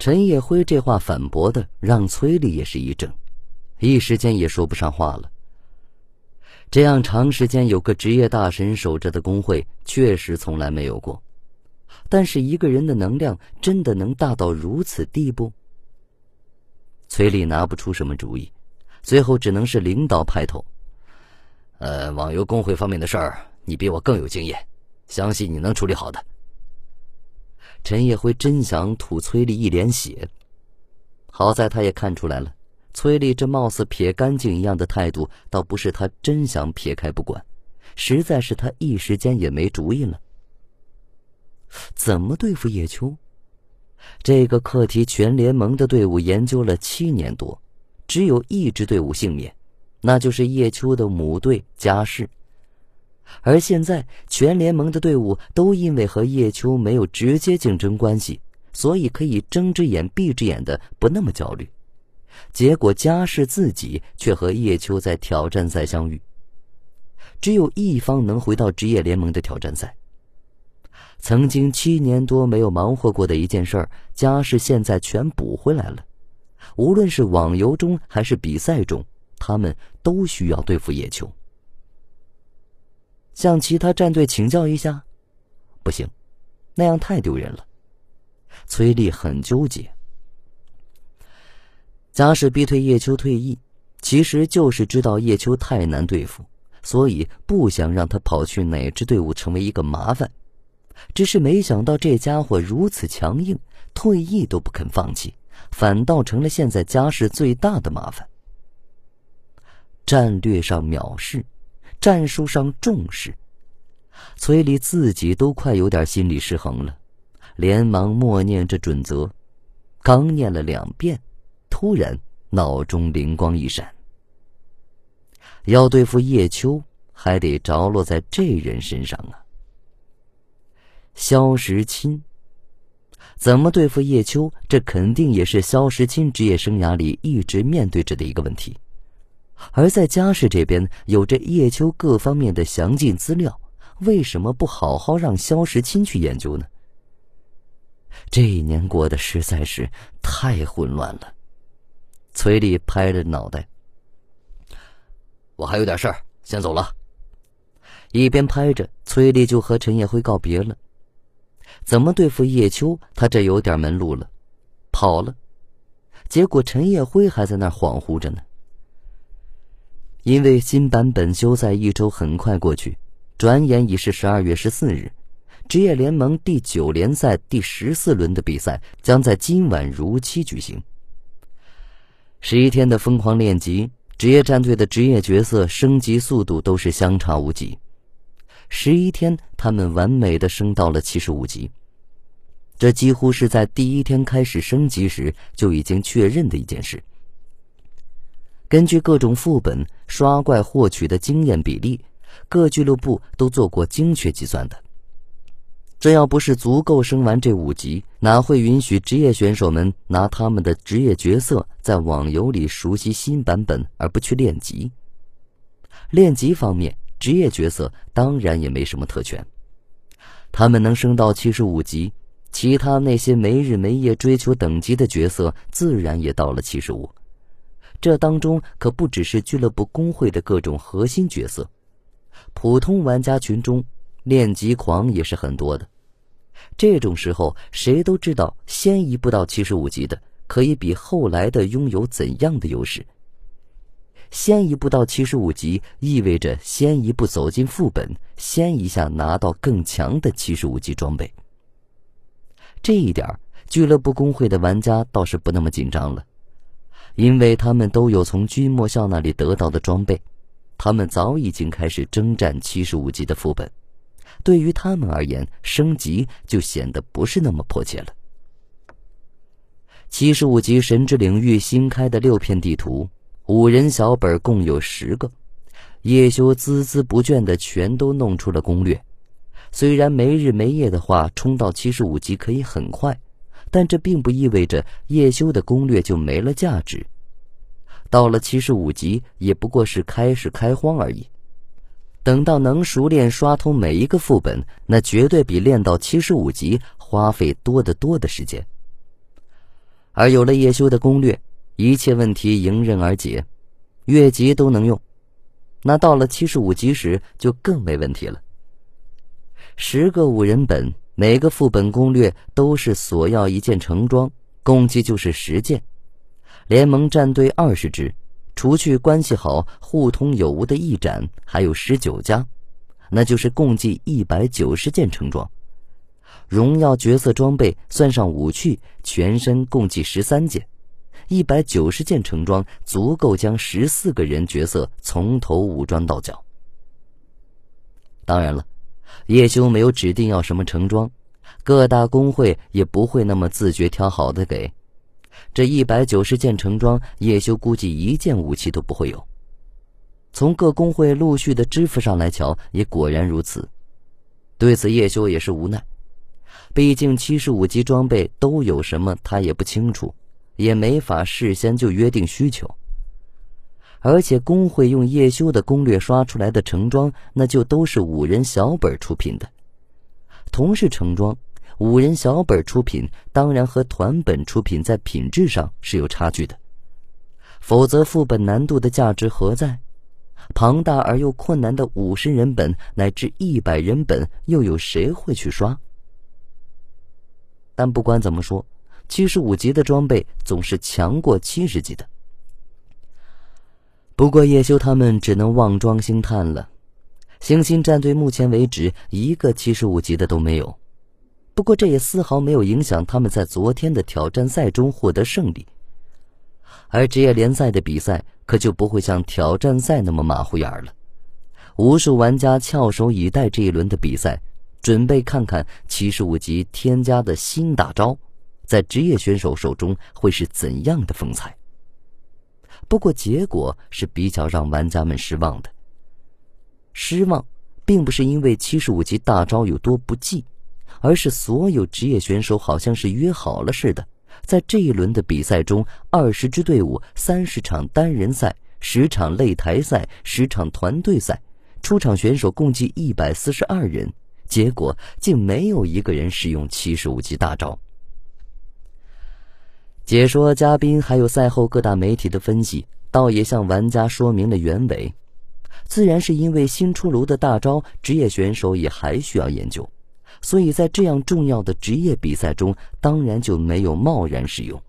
陈业辉这话反驳的让崔丽也是一怔，一时间也说不上话了。这样长时间有个职业大神守着的工会，确实从来没有过。但是一个人的能量真的能大到如此地步？崔丽拿不出什么主意，最后只能是领导派头。呃，网游工会方面的事儿，你比我更有经验，相信你能处理好的。陈业辉真想吐崔丽一脸血，好在他也看出来了，崔丽这貌似撇干净一样的态度，倒不是他真想撇开不管，实在是他一时间也没主意了。怎么对付叶秋？这个课题，全联盟的队伍研究了七年多，只有一支队伍幸免，那就是叶秋的母队家世。而现在，全联盟的队伍都因为和叶秋没有直接竞争关系，所以可以睁只眼闭只眼的不那么焦虑。结果，嘉世自己却和叶秋在挑战赛相遇。只有一方能回到职业联盟的挑战赛。曾经七年多没有忙活过的一件事，嘉世现在全补回来了。无论是网游中还是比赛中，他们都需要对付叶秋。向其他战队请教一下，不行，那样太丢人了。崔丽很纠结。家世逼退叶秋退役，其实就是知道叶秋太难对付，所以不想让他跑去哪支队伍成为一个麻烦。只是没想到这家伙如此强硬，退役都不肯放弃，反倒成了现在家世最大的麻烦。战略上藐视。战术上重视，崔丽自己都快有点心理失衡了，连忙默念着准则。刚念了两遍，突然脑中灵光一闪：要对付叶秋，还得着落在这人身上啊！萧时钦，怎么对付叶秋？这肯定也是萧时钦职业生涯里一直面对着的一个问题。而在家世这边有着叶秋各方面的详尽资料，为什么不好好让萧时钦去研究呢？这一年过得实在是太混乱了。崔丽拍着脑袋：“我还有点事儿，先走了。”一边拍着，崔丽就和陈叶辉告别了。怎么对付叶秋，他这有点门路了。跑了，结果陈叶辉还在那恍惚着呢。因为新版本休赛一周很快过去，转眼已是十二月十四日。职业联盟第九联赛第十四轮的比赛将在今晚如期举行。十一天的疯狂练级，职业战队的职业角色升级速度都是相差无几。十一天，他们完美的升到了七十五级，这几乎是在第一天开始升级时就已经确认的一件事。根据各种副本刷怪获取的经验比例，各俱乐部都做过精确计算的。这要不是足够升完这五级，哪会允许职业选手们拿他们的职业角色在网游里熟悉新版本而不去练级？练级方面，职业角色当然也没什么特权。他们能升到七十五级，其他那些没日没夜追求等级的角色自然也到了七十五。这当中可不只是俱乐部工会的各种核心角色，普通玩家群中练级狂也是很多的。这种时候，谁都知道先一步到七十五级的可以比后来的拥有怎样的优势。先一步到七十五级意味着先一步走进副本，先一下拿到更强的七十五级装备。这一点，俱乐部工会的玩家倒是不那么紧张了。因为他们都有从君莫笑那里得到的装备，他们早已经开始征战七十五级的副本，对于他们而言，升级就显得不是那么迫切了。七十五级神之领域新开的六片地图，五人小本共有十个，叶修孜孜不倦的全都弄出了攻略。虽然没日没夜的话，冲到七十五级可以很快。但这并不意味着叶修的攻略就没了价值。到了七十五级，也不过是开始开荒而已。等到能熟练刷通每一个副本，那绝对比练到七十五级花费多得多的时间。而有了叶修的攻略，一切问题迎刃而解，越级都能用。那到了七十五级时，就更没问题了。十个五人本，每个副本攻略都是索要一件成装，共计就是十件。联盟战队二十支，除去关系好、互通有无的一展，还有十九家，那就是共计一百九十件成装。荣耀角色装备算上武器，全身共计十三件。一百九十件成装足够将十四个人角色从头武装到脚。当然了，叶修没有指定要什么成装，各大工会也不会那么自觉挑好的给。这一百九十件成装，叶修估计一件武器都不会有。从各工会陆续的支付上来瞧，也果然如此。对此，叶修也是无奈，毕竟七十五级装备都有什么，他也不清楚。也没法事先就约定需求，而且工会用叶修的攻略刷出来的成装，那就都是五人小本出品的。同是成装，五人小本出品，当然和团本出品在品质上是有差距的。否则副本难度的价值何在？庞大而又困难的五十人本乃至一百人本，又有谁会去刷？但不管怎么说。七十五级的装备总是强过七十级的。不过叶修他们只能望庄兴叹了，星星战队目前为止一个七十五级的都没有。不过这也丝毫没有影响他们在昨天的挑战赛中获得胜利。而职业联赛的比赛可就不会像挑战赛那么马虎眼了，无数玩家翘首以待这一轮的比赛，准备看看七十五级添加的新大招。在职业选手手中会是怎样的风采？不过结果是比较让玩家们失望的。失望，并不是因为七十五级大招有多不济，而是所有职业选手好像是约好了似的，在这一轮的比赛中，二十支队伍，三十场单人赛，十场擂台赛，十场团队赛，出场选手共计一百四十二人，结果竟没有一个人使用七十五级大招。解说嘉宾还有赛后各大媒体的分析，倒也向玩家说明了原委。自然是因为新出炉的大招，职业选手也还需要研究，所以在这样重要的职业比赛中，当然就没有贸然使用。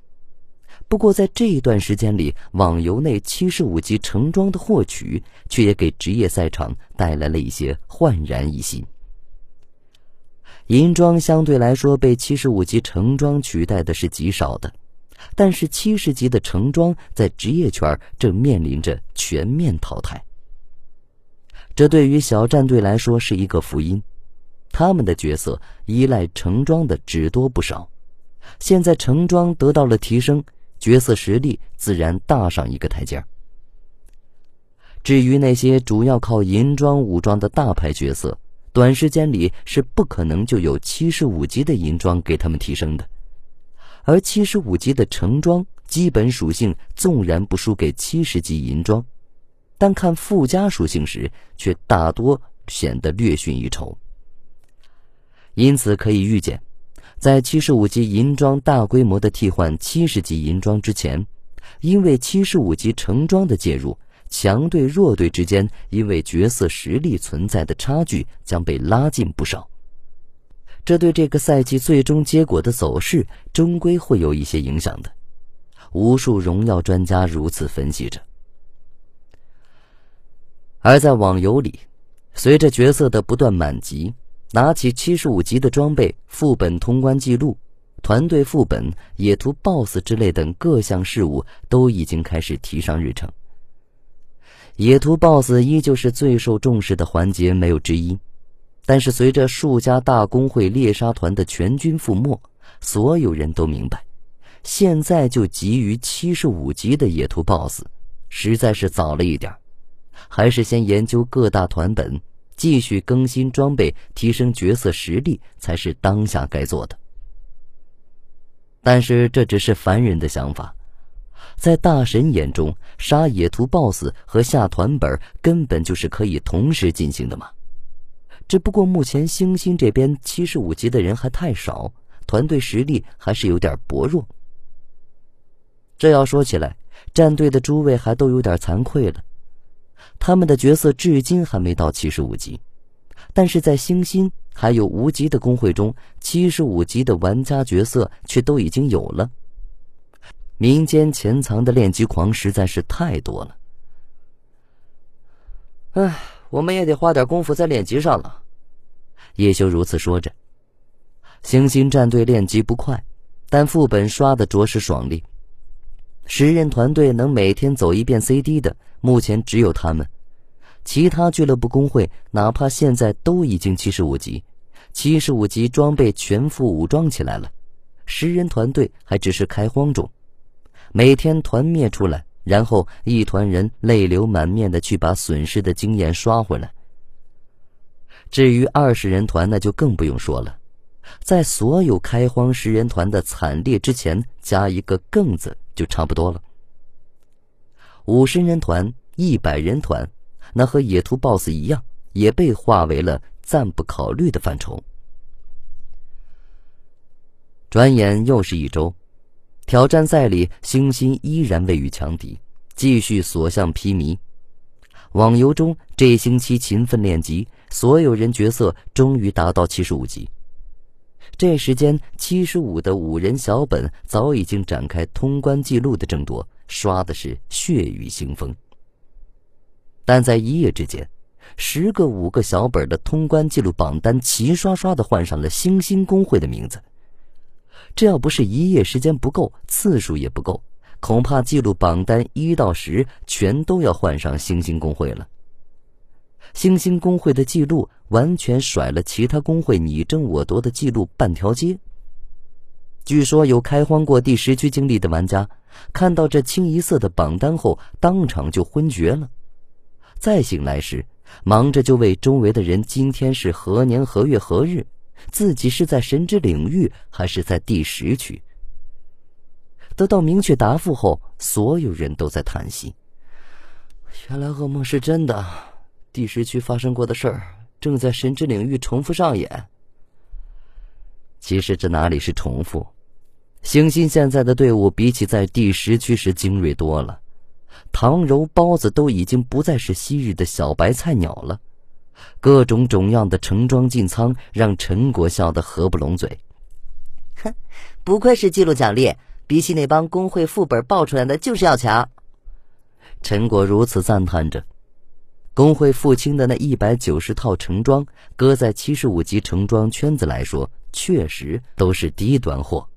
不过在这一段时间里，网游内七十五级成装的获取，却也给职业赛场带来了一些焕然一新。银装相对来说被七十五级成装取代的是极少的。但是七十级的成装在职业圈正面临着全面淘汰，这对于小战队来说是一个福音，他们的角色依赖成装的只多不少，现在成装得到了提升，角色实力自然大上一个台阶至于那些主要靠银装武装的大牌角色，短时间里是不可能就有七十五级的银装给他们提升的。而七十五级的成装基本属性纵然不输给七十级银装，但看附加属性时却大多显得略逊一筹。因此可以预见，在七十五级银装大规模的替换七十级银装之前，因为七十五级成装的介入，强队弱队之间因为角色实力存在的差距将被拉近不少。这对这个赛季最终结果的走势，终归会有一些影响的。无数荣耀专家如此分析着。而在网游里，随着角色的不断满级，拿起七十五级的装备、副本通关记录、团队副本、野图 BOSS 之类等各项事务都已经开始提上日程。野图 BOSS 依旧是最受重视的环节，没有之一。但是，随着数家大工会猎杀团的全军覆没，所有人都明白，现在就急于七十五级的野图 BOSS，实在是早了一点还是先研究各大团本，继续更新装备，提升角色实力，才是当下该做的。但是，这只是凡人的想法，在大神眼中，杀野图 BOSS 和下团本根本就是可以同时进行的嘛。只不过目前星星这边七十五级的人还太少，团队实力还是有点薄弱。这要说起来，战队的诸位还都有点惭愧了。他们的角色至今还没到七十五级，但是在星星还有无极的公会中，七十五级的玩家角色却都已经有了。民间潜藏的练级狂实在是太多了。唉，我们也得花点功夫在练级上了。叶修如此说着。星星战队练级不快，但副本刷的着实爽利。十人团队能每天走一遍 CD 的，目前只有他们。其他俱乐部工会，哪怕现在都已经七十五级，七十五级装备全副武装起来了，十人团队还只是开荒中。每天团灭出来，然后一团人泪流满面的去把损失的经验刷回来。至于二十人团，那就更不用说了，在所有开荒十人团的惨烈之前，加一个“更”字。就差不多了。五十人团、一百人团，那和野兔 BOSS 一样，也被划为了暂不考虑的范畴。转眼又是一周，挑战赛里，星星依然未遇强敌，继续所向披靡。网游中，这一星期勤奋练级，所有人角色终于达到七十五级。这时间，七十五的五人小本早已经展开通关记录的争夺，刷的是血雨腥风。但在一夜之间，十个五个小本的通关记录榜单齐刷刷的换上了星星公会的名字。这要不是一夜时间不够，次数也不够，恐怕记录榜单一到十全都要换上星星公会了。星星公会的记录完全甩了其他公会你争我夺的记录半条街。据说有开荒过第十区经历的玩家，看到这清一色的榜单后，当场就昏厥了。再醒来时，忙着就问周围的人今天是何年何月何日，自己是在神之领域还是在第十区。得到明确答复后，所有人都在叹息：原来噩梦是真的。第十区发生过的事儿，正在神之领域重复上演。其实这哪里是重复？星星现在的队伍比起在第十区时精锐多了，唐柔、包子都已经不再是昔日的小白菜鸟了。各种种样的盛装进仓，让陈果笑得合不拢嘴。哼，不愧是记录奖励，比起那帮工会副本爆出来的，就是要强。陈果如此赞叹着。工会付清的那一百九十套橙装，搁在七十五级橙装圈子来说，确实都是低端货。